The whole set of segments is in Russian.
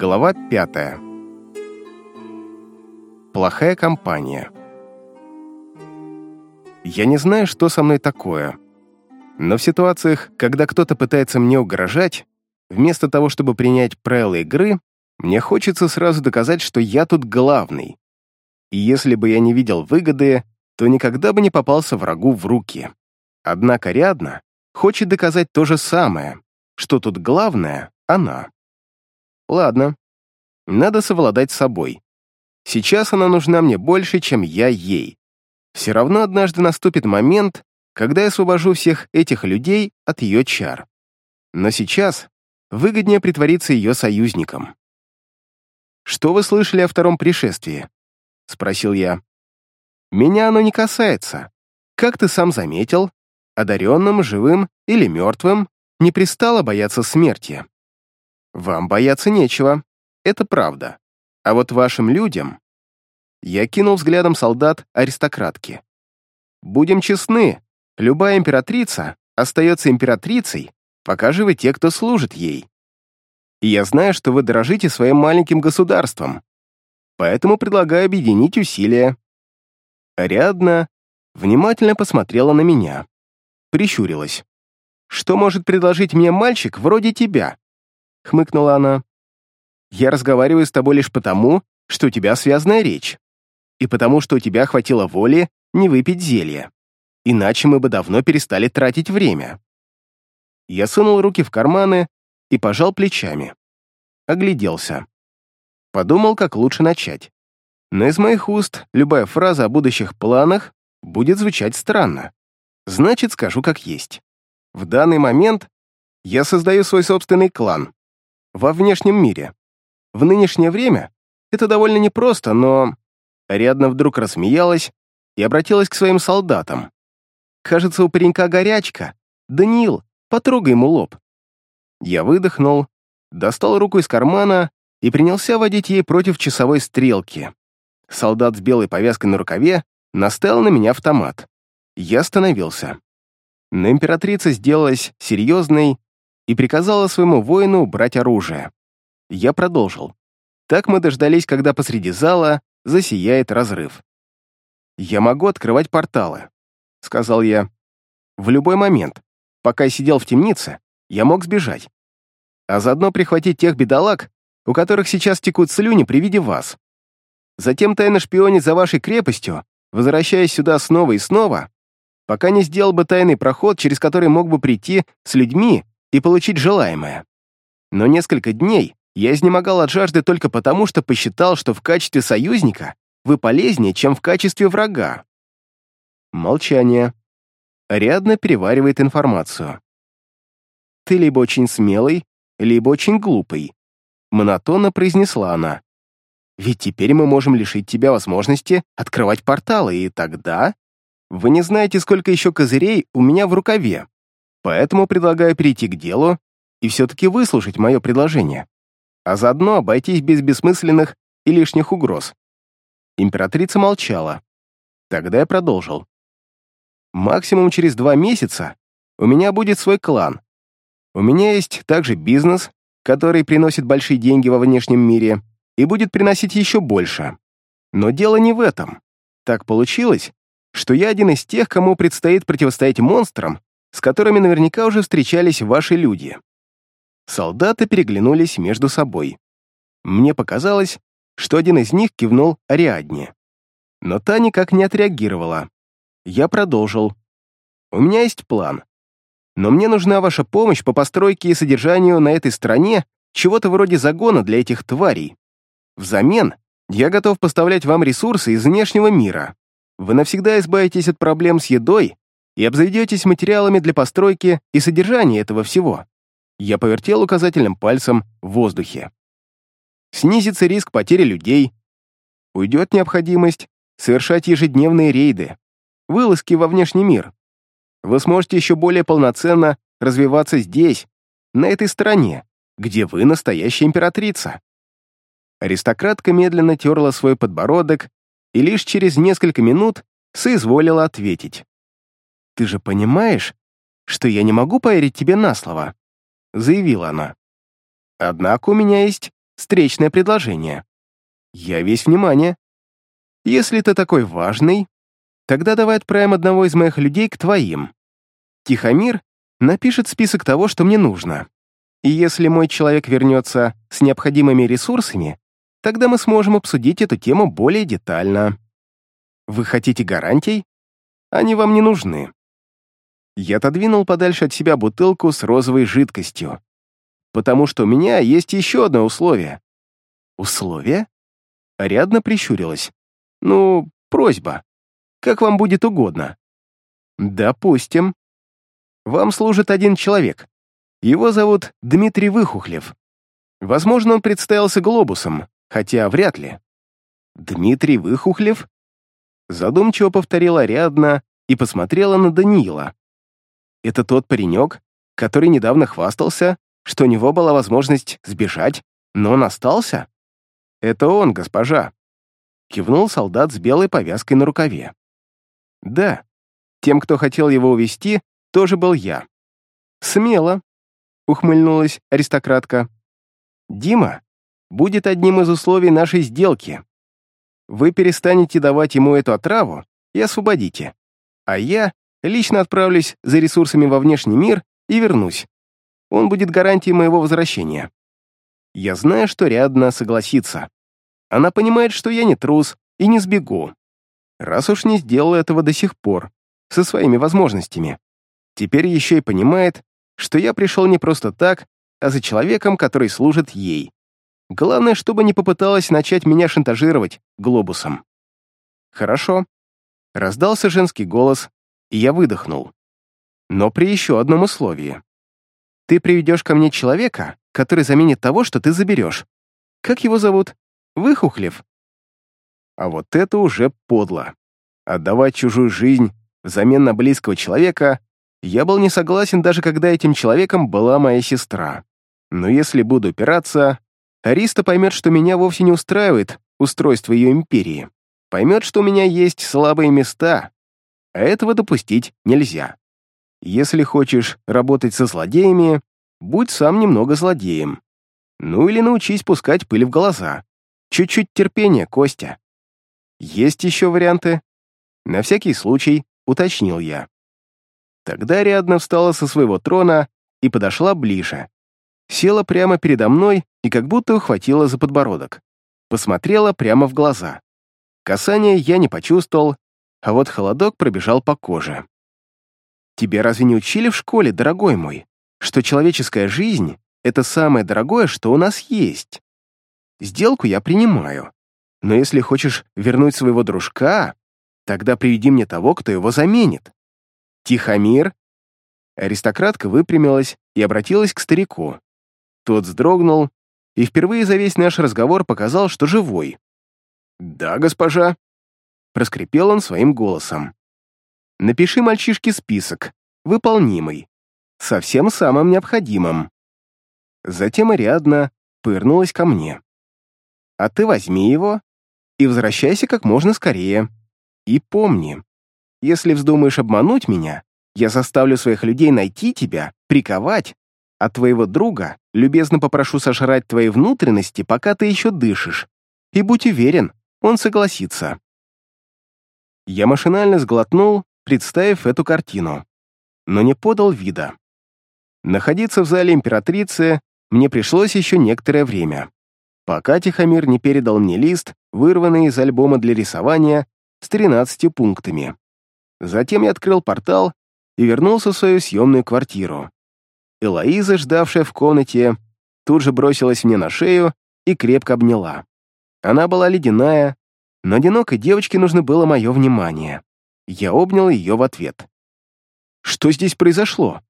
Глава пятая. Плохая компания. Я не знаю, что со мной такое, но в ситуациях, когда кто-то пытается мне угрожать, вместо того, чтобы принять правила игры, мне хочется сразу доказать, что я тут главный. И если бы я не видел выгоды, то никогда бы не попался врагу в руки. Однако Рядна хочет доказать то же самое, что тут главное — она. Ладно, надо совладать с собой. Сейчас она нужна мне больше, чем я ей. Все равно однажды наступит момент, когда я освобожу всех этих людей от ее чар. Но сейчас выгоднее притвориться ее союзником. «Что вы слышали о втором пришествии?» — спросил я. «Меня оно не касается. Как ты сам заметил, одаренным, живым или мертвым не пристало бояться смерти. Вам бояться нечего, это правда. А вот вашим людям... Я кинул взглядом солдат аристократки. Будем честны, любая императрица остается императрицей, пока живы те, кто служит ей. И я знаю, что вы дорожите своим маленьким государством, поэтому предлагаю объединить усилия. Ариадна внимательно посмотрела на меня, прищурилась. «Что может предложить мне мальчик вроде тебя?» — хмыкнула она. «Я разговариваю с тобой лишь потому, что у тебя связанная речь, и потому, что у тебя хватило воли не выпить зелье. Иначе мы бы давно перестали тратить время». Я сунул руки в карманы и пожал плечами. Огляделся. Подумал, как лучше начать. Но из моих уст любая фраза о будущих планах будет звучать странно. Значит, скажу как есть. В данный момент я создаю свой собственный клан, во внешнем мире. В нынешнее время это довольно непросто, но... Ариадна вдруг рассмеялась и обратилась к своим солдатам. «Кажется, у паренька горячка. Даниил, потрогай ему лоб». Я выдохнул, достал руку из кармана и принялся водить ей против часовой стрелки. Солдат с белой повязкой на рукаве наставил на меня автомат. Я остановился. Но императрица сделалась серьезной и приказала своему воину убрать оружие. Я продолжил. Так мы дождались, когда посреди зала засияет разрыв. «Я могу открывать порталы», — сказал я. «В любой момент. Пока я сидел в темнице, я мог сбежать. А заодно прихватить тех бедолаг, у которых сейчас текут слюни при виде вас. Затем тайно шпионить за вашей крепостью, возвращаясь сюда снова и снова, пока не сделал бы тайный проход, через который мог бы прийти с людьми, и получить желаемое. Но несколько дней я изнемогал от жажды только потому, что посчитал, что в качестве союзника вы полезнее, чем в качестве врага. Молчание. Рядно переваривает информацию. Ты либо очень смелый, либо очень глупый. Монотонно произнесла она. Ведь теперь мы можем лишить тебя возможности открывать порталы, и тогда... Вы не знаете, сколько еще козырей у меня в рукаве. Поэтому предлагаю перейти к делу и все-таки выслушать мое предложение, а заодно обойтись без бессмысленных и лишних угроз. Императрица молчала. Тогда я продолжил. Максимум через два месяца у меня будет свой клан. У меня есть также бизнес, который приносит большие деньги во внешнем мире и будет приносить еще больше. Но дело не в этом. Так получилось, что я один из тех, кому предстоит противостоять монстрам, с которыми наверняка уже встречались ваши люди. Солдаты переглянулись между собой. Мне показалось, что один из них кивнул Ариадне. Но та никак не отреагировала. Я продолжил. «У меня есть план. Но мне нужна ваша помощь по постройке и содержанию на этой стране чего-то вроде загона для этих тварей. Взамен я готов поставлять вам ресурсы из внешнего мира. Вы навсегда избавитесь от проблем с едой и обзаведетесь материалами для постройки и содержания этого всего. Я повертел указательным пальцем в воздухе. Снизится риск потери людей, уйдет необходимость совершать ежедневные рейды, вылазки во внешний мир. Вы сможете еще более полноценно развиваться здесь, на этой стороне, где вы настоящая императрица. Аристократка медленно терла свой подбородок и лишь через несколько минут соизволила ответить. «Ты же понимаешь, что я не могу поверить тебе на слово?» — заявила она. «Однако у меня есть встречное предложение. Я весь внимание. Если ты такой важный, тогда давай отправим одного из моих людей к твоим. Тихомир напишет список того, что мне нужно. И если мой человек вернется с необходимыми ресурсами, тогда мы сможем обсудить эту тему более детально. Вы хотите гарантий? Они вам не нужны. Я отодвинул подальше от себя бутылку с розовой жидкостью, потому что у меня есть еще одно условие. Условие? Ариадна прищурилась. Ну, просьба. Как вам будет угодно. Допустим. Вам служит один человек. Его зовут Дмитрий Выхухлев. Возможно, он представился глобусом, хотя вряд ли. Дмитрий Выхухлев? Задумчиво повторила Ариадна и посмотрела на Даниила. Это тот паренек, который недавно хвастался, что у него была возможность сбежать, но он остался? Это он, госпожа. Кивнул солдат с белой повязкой на рукаве. Да, тем, кто хотел его увести, тоже был я. Смело, ухмыльнулась аристократка. Дима будет одним из условий нашей сделки. Вы перестанете давать ему эту отраву и освободите. А я лично отправлюсь за ресурсами во внешний мир и вернусь. Он будет гарантией моего возвращения. Я знаю, что Рядна согласится. Она понимает, что я не трус и не сбегу. Раз уж не сделал этого до сих пор, со своими возможностями. Теперь еще и понимает, что я пришел не просто так, а за человеком, который служит ей. Главное, чтобы не попыталась начать меня шантажировать глобусом. Хорошо. Раздался женский голос, и я выдохнул. Но при еще одном условии. Ты приведешь ко мне человека, который заменит того, что ты заберешь. Как его зовут? Выхухлев. А вот это уже подло. Отдавать чужую жизнь взамен на близкого человека я был не согласен, даже когда этим человеком была моя сестра. Но если буду упираться, Ариста поймет, что меня вовсе не устраивает устройство ее империи. Поймет, что у меня есть слабые места, а этого допустить нельзя. Если хочешь работать со злодеями, будь сам немного злодеем. Ну или научись пускать пыль в глаза. Чуть-чуть терпения, Костя. Есть еще варианты? На всякий случай уточнил я. Тогда Ариадна встала со своего трона и подошла ближе. Села прямо передо мной и как будто ухватила за подбородок. Посмотрела прямо в глаза. Касания я не почувствовал, а вот холодок пробежал по коже. «Тебе разве не учили в школе, дорогой мой, что человеческая жизнь — это самое дорогое, что у нас есть? Сделку я принимаю, но если хочешь вернуть своего дружка, тогда приведи мне того, кто его заменит. Тихомир?» Аристократка выпрямилась и обратилась к старику. Тот вздрогнул и впервые за весь наш разговор показал, что живой. «Да, госпожа», проскрипел он своим голосом. «Напиши мальчишке список, выполнимый, со всем самым необходимым». Затем Ариадна пырнулась ко мне. «А ты возьми его и возвращайся как можно скорее. И помни, если вздумаешь обмануть меня, я заставлю своих людей найти тебя, приковать, а твоего друга любезно попрошу сожрать твои внутренности, пока ты еще дышишь. И будь уверен, он согласится. Я машинально сглотнул, представив эту картину, но не подал вида. Находиться в зале императрицы мне пришлось еще некоторое время, пока Тихомир не передал мне лист, вырванный из альбома для рисования с 13 пунктами. Затем я открыл портал и вернулся в свою съемную квартиру. Элоиза, ждавшая в комнате, тут же бросилась мне на шею и крепко обняла. Она была ледяная, но одинокой девочке нужно было мое внимание. Я обнял ее в ответ. Что здесь произошло?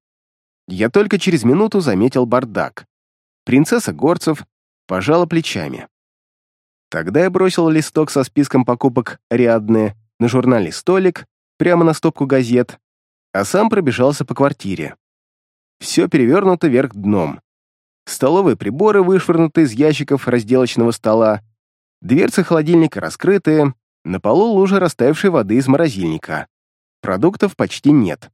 Я только через минуту заметил бардак. Принцесса Горцев пожала плечами. Тогда я бросил листок со списком покупок Риадны на журнальный столик прямо на стопку газет, а сам пробежался по квартире. Все перевернуто вверх дном. Столовые приборы вышвырнуты из ящиков разделочного стола, Дверцы холодильника раскрыты, на полу лужа растаявшей воды из морозильника. Продуктов почти нет.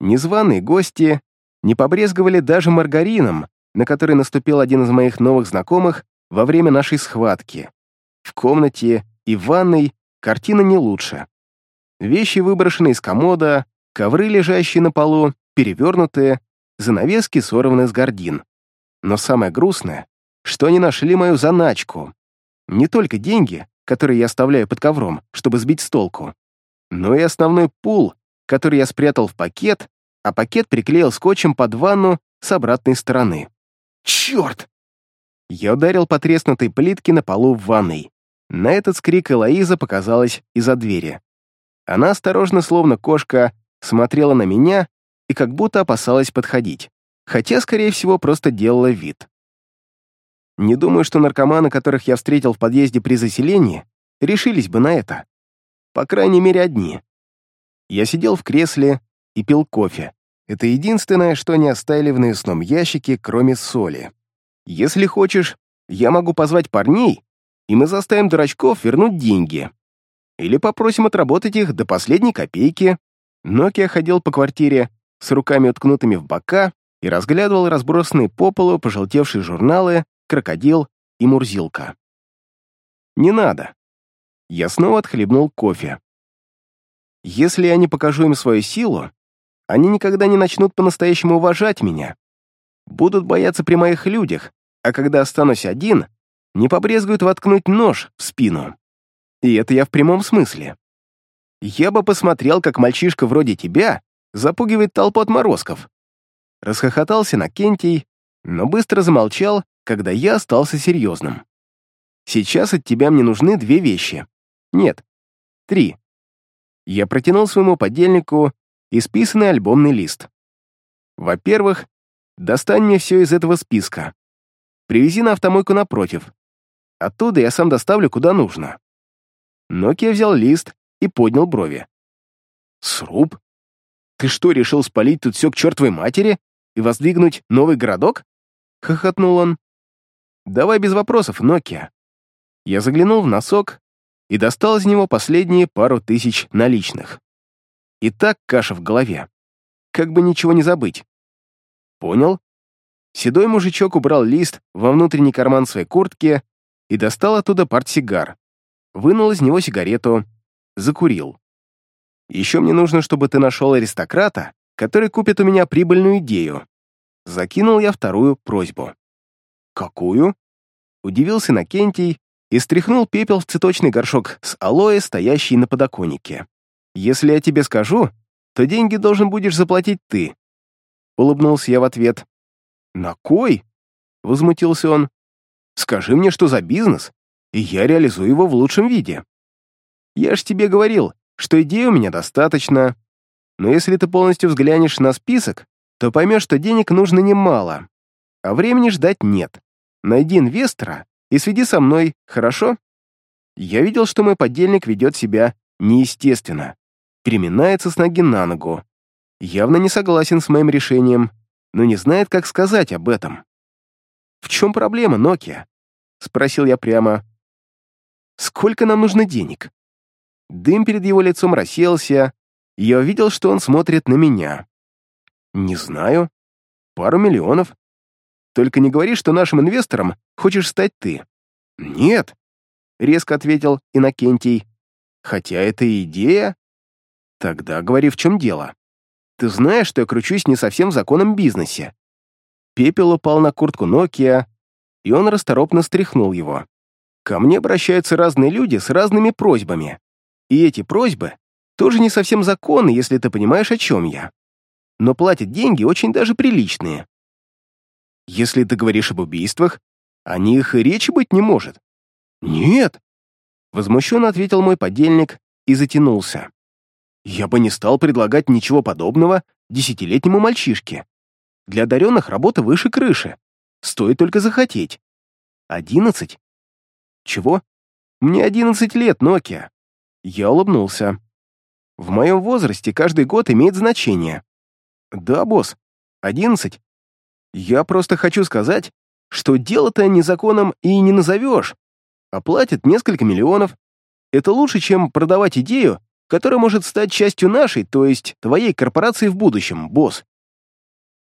Незваные гости не побрезговали даже маргарином, на который наступил один из моих новых знакомых во время нашей схватки. В комнате и в ванной картина не лучше. Вещи выброшены из комода, ковры, лежащие на полу, перевернутые, занавески сорваны с гордин. Но самое грустное, что они нашли мою заначку. Не только деньги, которые я оставляю под ковром, чтобы сбить с толку, но и основной пул, который я спрятал в пакет, а пакет приклеил скотчем под ванну с обратной стороны. Черт! Я ударил по треснутой плитке на полу в ванной. На этот скрик Элоиза показалась из-за двери. Она осторожно, словно кошка, смотрела на меня и как будто опасалась подходить, хотя, скорее всего, просто делала вид. Не думаю, что наркоманы, которых я встретил в подъезде при заселении, решились бы на это. По крайней мере, одни. Я сидел в кресле и пил кофе. Это единственное, что они оставили в навесном ящике, кроме соли. Если хочешь, я могу позвать парней, и мы заставим дурачков вернуть деньги. Или попросим отработать их до последней копейки. Нокия ходил по квартире с руками уткнутыми в бока и разглядывал разбросанные по полу пожелтевшие журналы «Крокодил» и «Мурзилка». «Не надо». Я снова отхлебнул кофе. Если я не покажу им свою силу, они никогда не начнут по-настоящему уважать меня. Будут бояться при моих людях, а когда останусь один, не побрезгуют воткнуть нож в спину. И это я в прямом смысле. Я бы посмотрел, как мальчишка вроде тебя запугивает толпу отморозков. Расхохотался на Кентий, но быстро замолчал, когда я остался серьезным. Сейчас от тебя мне нужны две вещи. Нет, три. Я протянул своему подельнику исписанный альбомный лист. Во-первых, достань мне все из этого списка. Привези на автомойку напротив. Оттуда я сам доставлю куда нужно. Нокия взял лист и поднял брови. «Сруб? Ты что, решил спалить тут все к чертовой матери и воздвигнуть новый городок?» — хохотнул он. «Давай без вопросов, Нокия». Я заглянул в носок и достал из него последние пару тысяч наличных. И так каша в голове. Как бы ничего не забыть. Понял? Седой мужичок убрал лист во внутренний карман своей куртки и достал оттуда портсигар. Вынул из него сигарету, закурил. Еще мне нужно, чтобы ты нашел аристократа, который купит у меня прибыльную идею. Закинул я вторую просьбу. Какую? Удивился Накентий и стряхнул пепел в цветочный горшок с алоэ, стоящий на подоконнике. Если я тебе скажу, то деньги должен будешь заплатить ты. Улыбнулся я в ответ. На кой? Возмутился он. Скажи мне, что за бизнес, и я реализую его в лучшем виде. Я ж тебе говорил, что идей у меня достаточно, но если ты полностью взглянешь на список, то поймешь, что денег нужно немало, а времени ждать нет. Найди инвестора и сведи со мной, хорошо? Я видел, что мой подельник ведет себя неестественно переминается с ноги на ногу. Явно не согласен с моим решением, но не знает, как сказать об этом. «В чем проблема, Нокия?» — спросил я прямо. «Сколько нам нужно денег?» Дым перед его лицом рассеялся, и я увидел, что он смотрит на меня. «Не знаю. Пару миллионов. Только не говори, что нашим инвестором хочешь стать ты». «Нет», — резко ответил Иннокентий. «Хотя это идея, Тогда говори, в чем дело. Ты знаешь, что я кручусь не совсем в законном бизнесе. Пепел упал на куртку Nokia, и он расторопно стряхнул его. Ко мне обращаются разные люди с разными просьбами. И эти просьбы тоже не совсем законны, если ты понимаешь, о чем я. Но платят деньги очень даже приличные. Если ты говоришь об убийствах, о них и речи быть не может. Нет, возмущенно ответил мой подельник и затянулся. Я бы не стал предлагать ничего подобного десятилетнему мальчишке. Для одаренных работа выше крыши. Стоит только захотеть. Одиннадцать? Чего? Мне одиннадцать лет, Нокия. Я улыбнулся. В моем возрасте каждый год имеет значение. Да, босс, одиннадцать. Я просто хочу сказать, что дело-то незаконным и не назовешь. Оплатят несколько миллионов. Это лучше, чем продавать идею который может стать частью нашей, то есть твоей корпорации в будущем, босс.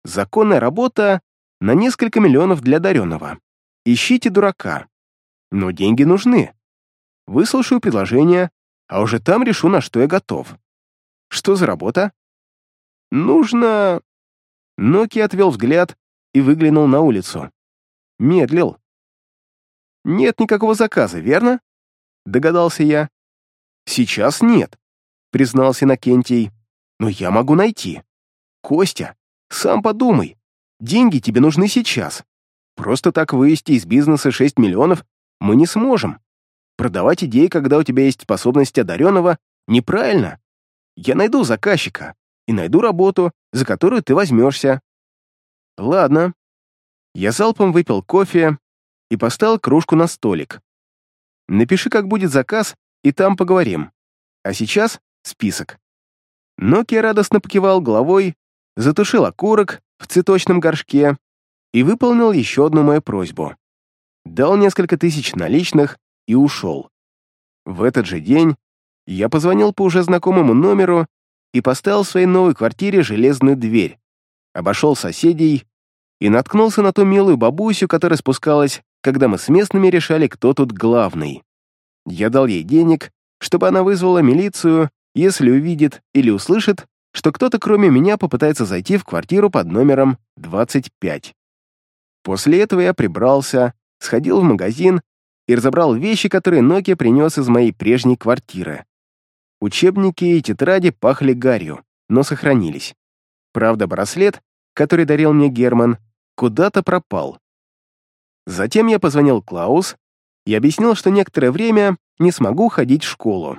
Законная работа на несколько миллионов для даренного. ищите дурака. Но деньги нужны. Выслушаю предложение, а уже там решу, на что я готов. Что за работа? Нужно... Ноки отвел взгляд и выглянул на улицу. Медлил. Нет никакого заказа, верно? Догадался я. Сейчас нет, признался Накентий. Но я могу найти. Костя, сам подумай. Деньги тебе нужны сейчас. Просто так вывести из бизнеса 6 миллионов мы не сможем. Продавать идеи, когда у тебя есть способность одаренного, неправильно. Я найду заказчика и найду работу, за которую ты возьмешься. Ладно. Я залпом выпил кофе и поставил кружку на столик. Напиши, как будет заказ, и там поговорим. А сейчас список. Нокия радостно покивал головой, затушил окурок в цветочном горшке и выполнил еще одну мою просьбу. Дал несколько тысяч наличных и ушел. В этот же день я позвонил по уже знакомому номеру и поставил в своей новой квартире железную дверь, обошел соседей и наткнулся на ту милую бабусю, которая спускалась, когда мы с местными решали, кто тут главный. Я дал ей денег, чтобы она вызвала милицию, если увидит или услышит, что кто-то кроме меня попытается зайти в квартиру под номером 25. После этого я прибрался, сходил в магазин и разобрал вещи, которые Nokia принес из моей прежней квартиры. Учебники и тетради пахли гарью, но сохранились. Правда, браслет, который дарил мне Герман, куда-то пропал. Затем я позвонил Клаус и объяснил, что некоторое время не смогу ходить в школу.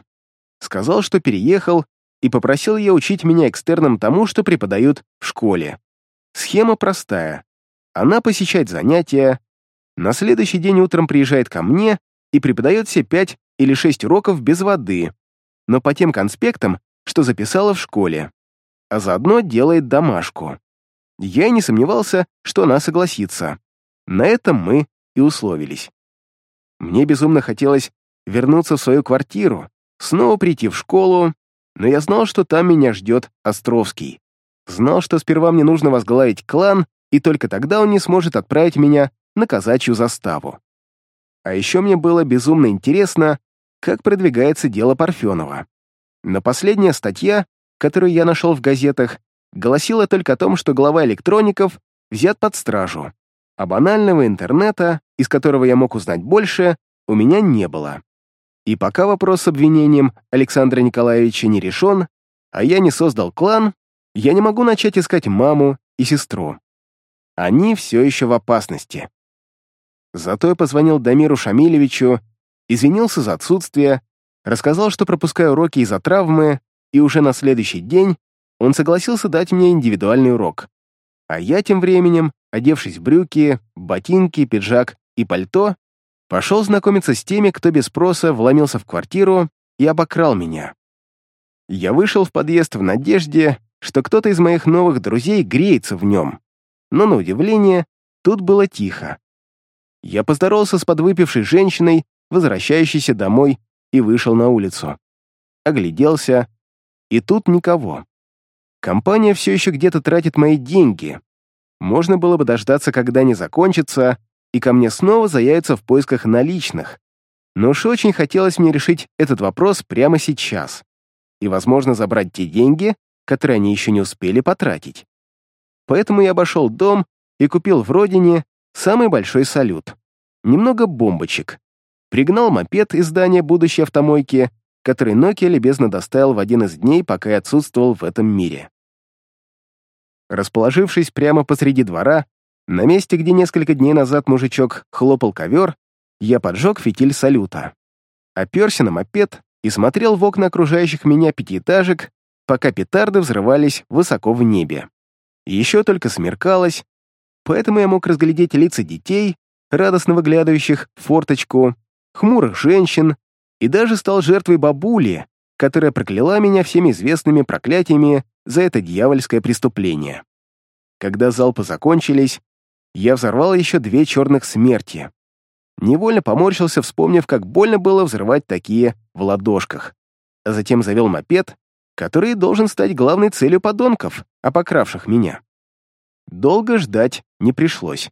Сказал, что переехал, и попросил ее учить меня экстерном тому, что преподают в школе. Схема простая. Она посещает занятия, на следующий день утром приезжает ко мне и преподает все пять или шесть уроков без воды, но по тем конспектам, что записала в школе, а заодно делает домашку. Я и не сомневался, что она согласится. На этом мы и условились. Мне безумно хотелось вернуться в свою квартиру, снова прийти в школу, но я знал, что там меня ждет Островский. Знал, что сперва мне нужно возглавить клан, и только тогда он не сможет отправить меня на казачью заставу. А еще мне было безумно интересно, как продвигается дело Парфенова. Но последняя статья, которую я нашел в газетах, гласила только о том, что глава электроников взят под стражу, а банального интернета, из которого я мог узнать больше, у меня не было. И пока вопрос с обвинением Александра Николаевича не решен, а я не создал клан, я не могу начать искать маму и сестру. Они все еще в опасности. Зато я позвонил Дамиру Шамилевичу, извинился за отсутствие, рассказал, что пропускаю уроки из-за травмы, и уже на следующий день он согласился дать мне индивидуальный урок. А я тем временем, одевшись в брюки, ботинки, пиджак и пальто, пошел знакомиться с теми, кто без спроса вломился в квартиру и обокрал меня. Я вышел в подъезд в надежде, что кто-то из моих новых друзей греется в нем. Но, на удивление, тут было тихо. Я поздоровался с подвыпившей женщиной, возвращающейся домой, и вышел на улицу. Огляделся, и тут никого. Компания все еще где-то тратит мои деньги. Можно было бы дождаться, когда они закончатся, и ко мне снова заявятся в поисках наличных. Но уж очень хотелось мне решить этот вопрос прямо сейчас. И, возможно, забрать те деньги, которые они еще не успели потратить. Поэтому я обошел дом и купил в родине Самый большой салют. Немного бомбочек. Пригнал мопед из здания будущей автомойки, который Nokia любезно доставил в один из дней, пока я отсутствовал в этом мире. Расположившись прямо посреди двора, на месте, где несколько дней назад мужичок хлопал ковер, я поджег фитиль салюта. Оперся на мопед и смотрел в окна окружающих меня пятиэтажек, пока петарды взрывались высоко в небе. Еще только смеркалось, поэтому я мог разглядеть лица детей, радостно выглядывающих в форточку, хмурых женщин, и даже стал жертвой бабули, которая прокляла меня всеми известными проклятиями за это дьявольское преступление. Когда залпы закончились, я взорвал еще две черных смерти. Невольно поморщился, вспомнив, как больно было взрывать такие в ладошках. А затем завел мопед, который должен стать главной целью подонков, опокравших меня. Долго ждать не пришлось.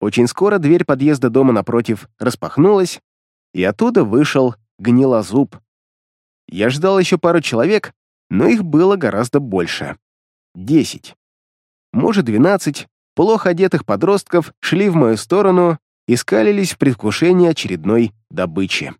Очень скоро дверь подъезда дома напротив распахнулась, и оттуда вышел гнилозуб. Я ждал еще пару человек, но их было гораздо больше. Десять. Может, двенадцать плохо одетых подростков шли в мою сторону и скалились в предвкушении очередной добычи.